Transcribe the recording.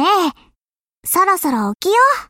ね。そろそろ起きよう。